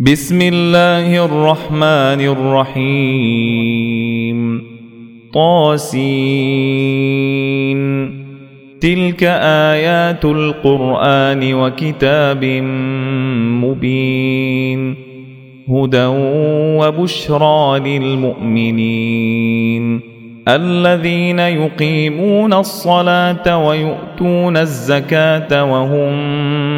بسم الله الرحمن الرحيم. طاسين. تلك آيات القرآن وكتاب مبين. هدى وبشرى للمؤمنين. الذين يقيمون الصلاة ويؤتون الزكاة وهم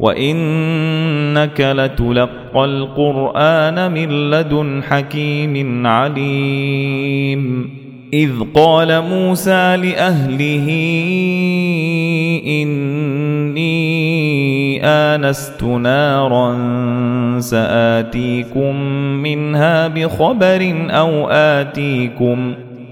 وإنك لتلقى القرآن من لدن حكيم عليم. إذ قال موسى لأهله إني آنست نارا سآتيكم منها بخبر أو آتيكم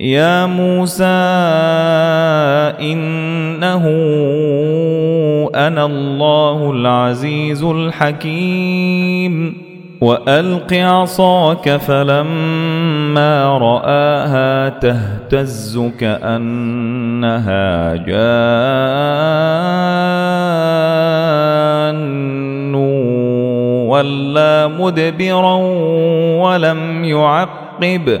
يا موسى إنه أنا الله العزيز الحكيم. وألق عصاك فلما رآها تهتز كأنها جان ولا مدبرا ولم يعقب.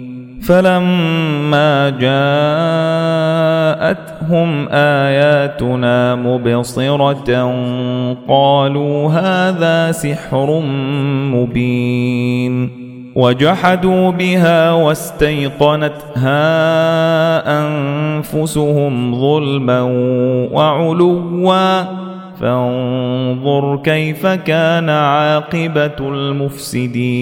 فلما جاءتهم آياتنا مبصرة قالوا هذا سحر مبين وجحدوا بها واستيقنتها أنفسهم ظلما وعلوا. فانظر كيف كان عاقبة المفسدين.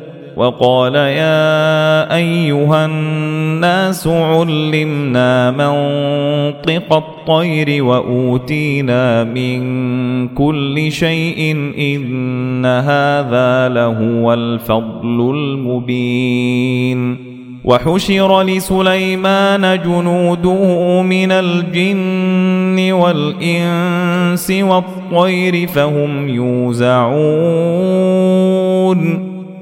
وقال يا أيها الناس علمنا منطق الطير وأوتينا من كل شيء إن هذا لهو الفضل المبين. وحشر لسليمان جنوده من الجن والإنس والطير فهم يوزعون.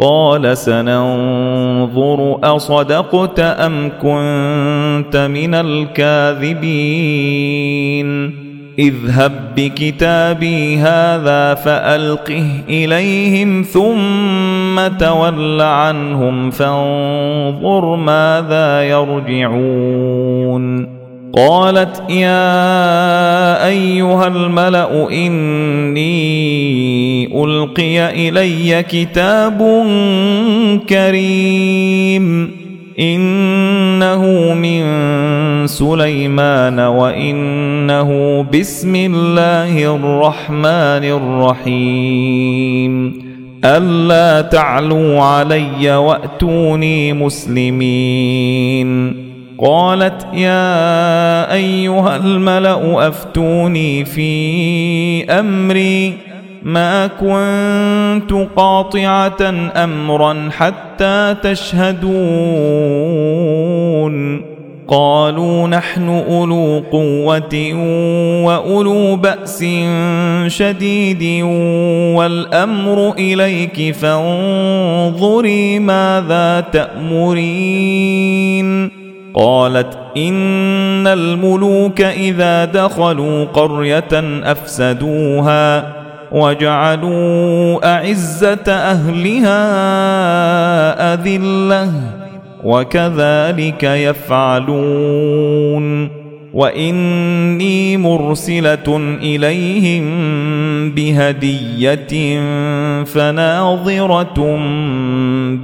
قال سننظر أصدقت أم كنت من الكاذبين. اذهب بكتابي هذا فألقه إليهم ثم تول عنهم فانظر ماذا يرجعون. قالت يا أيها الملأ إني ألقي إلي كتاب كريم إنه من سليمان وإنه بسم الله الرحمن الرحيم ألا تعلوا علي وأتوني مسلمين قالت يا أيها الملأ أفتوني في أمري ما كنت قاطعة أمرا حتى تشهدون. قالوا نحن أولو قوة وأولو بأس شديد والأمر إليك فانظري ماذا تأمرين. قالت إن الملوك إذا دخلوا قرية أفسدوها وجعلوا أعزة أهلها أذلة وكذلك يفعلون واني مرسله اليهم بهديه فناظره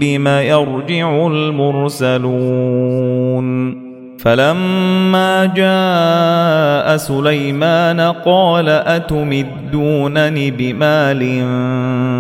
بما يرجع المرسلون فلما جاء سليمان قال اتمدونني بمال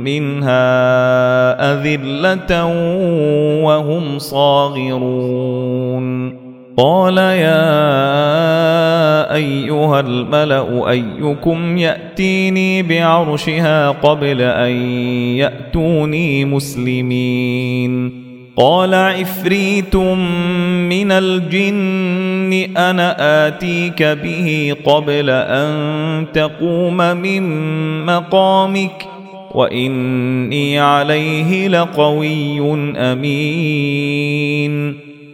منها أذلة وهم صاغرون. قال يا أيها الملأ أيكم يأتيني بعرشها قبل أن يأتوني مسلمين. قال عفريت من الجن أنا آتيك به قبل أن تقوم من مقامك. واني عليه لقوي امين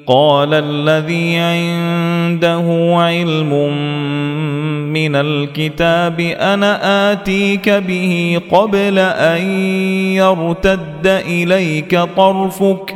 قال الذي عنده علم من الكتاب أنا اتيك به قبل ان يرتد اليك طرفك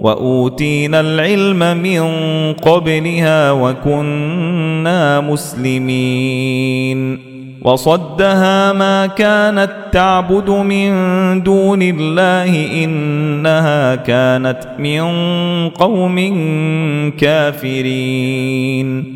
واوتينا العلم من قبلها وكنا مسلمين وصدها ما كانت تعبد من دون الله انها كانت من قوم كافرين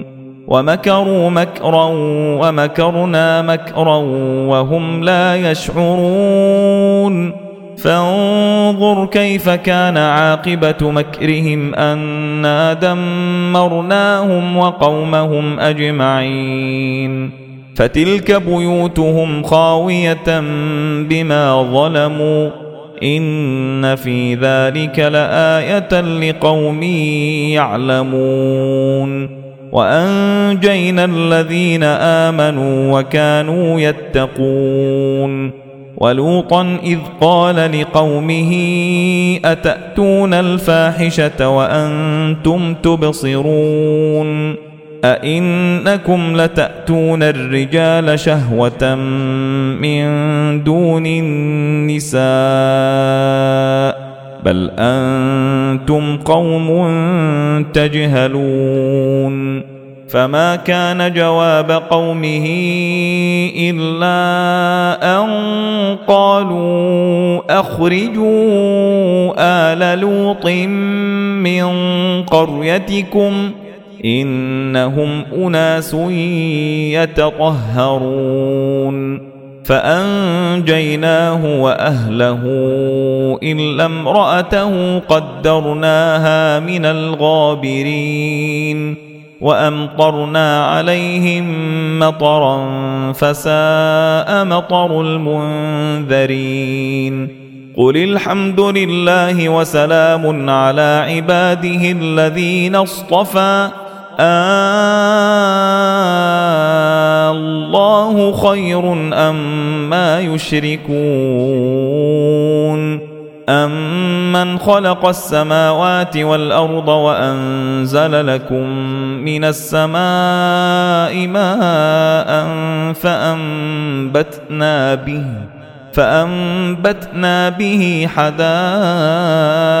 ومكروا مكرا ومكرنا مكرا وهم لا يشعرون. فانظر كيف كان عاقبة مكرهم أنا دمرناهم وقومهم أجمعين. فتلك بيوتهم خاوية بما ظلموا. إن في ذلك لآية لقوم يعلمون. وأنجينا الذين آمنوا وكانوا يتقون ولوطا إذ قال لقومه أتأتون الفاحشة وأنتم تبصرون أئنكم لتأتون الرجال شهوة من دون النساء بل أنتم قوم تجهلون فما كان جواب قومه إلا أن قالوا أخرجوا آل لوط من قريتكم ۖ انهم اناس يتطهرون فأنجيناه وأهله إلا امرأته قدرناها من الغابرين وأمطرنا عليهم مطرا فساء مطر المنذرين قل الحمد لله وسلام على عباده الذين اصطفى الله الله خير أم ما يشركون أمن خلق السماوات والأرض وأنزل لكم من السماء ماء فأنبتنا به فأنبتنا به حدائق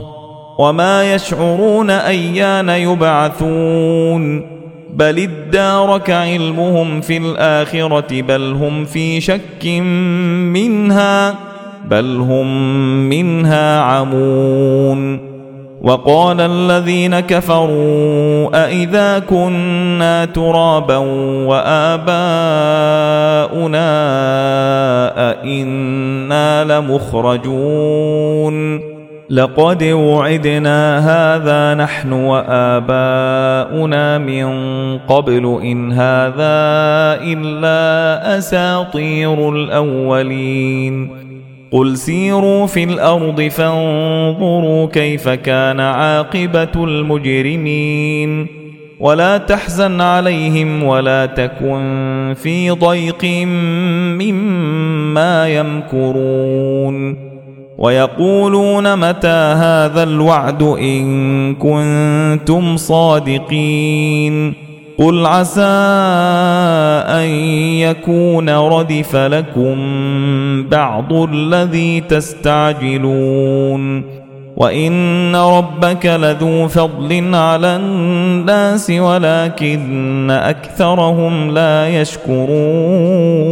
وما يشعرون ايان يبعثون بل ادارك علمهم في الاخره بل هم في شك منها بل هم منها عمون وقال الذين كفروا أإذا كنا ترابا وآباؤنا أئنا لمخرجون لقد وعدنا هذا نحن وآباؤنا من قبل إن هذا إلا أساطير الأولين. قل سيروا في الأرض فانظروا كيف كان عاقبة المجرمين. ولا تحزن عليهم ولا تكن في ضيق مما يمكرون. ويقولون متى هذا الوعد إن كنتم صادقين قل عسى أن يكون ردف لكم بعض الذي تستعجلون وإن ربك لذو فضل على الناس ولكن أكثرهم لا يشكرون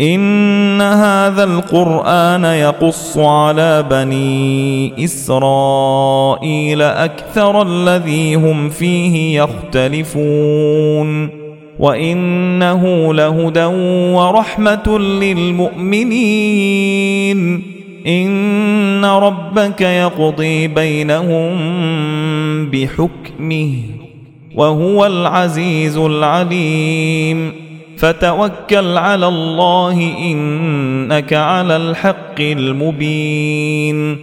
إن هذا القرآن يقص على بني إسرائيل أكثر الذي هم فيه يختلفون وإنه لهدى ورحمة للمؤمنين إن ربك يقضي بينهم بحكمه وهو العزيز العليم فتوكل على الله إنك على الحق المبين.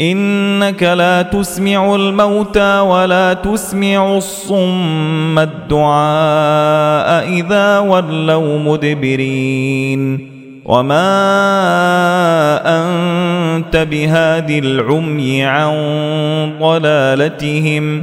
إنك لا تسمع الموتى ولا تسمع الصم الدعاء إذا ولوا مدبرين. وما أنت بهاد العمي عن ضلالتهم.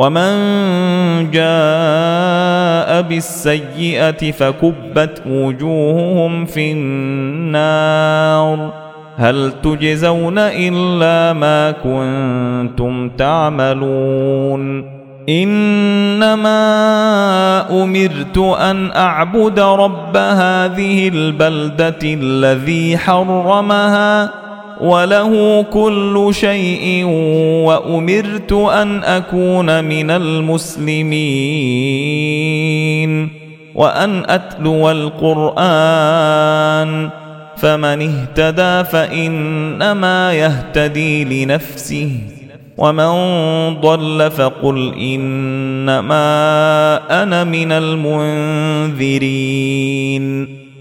ومن جاء بالسيئه فكبت وجوههم في النار هل تجزون الا ما كنتم تعملون انما امرت ان اعبد رب هذه البلده الذي حرمها وله كل شيء وامرت ان اكون من المسلمين وان اتلو القران فمن اهتدى فانما يهتدي لنفسه ومن ضل فقل انما أنا من المنذرين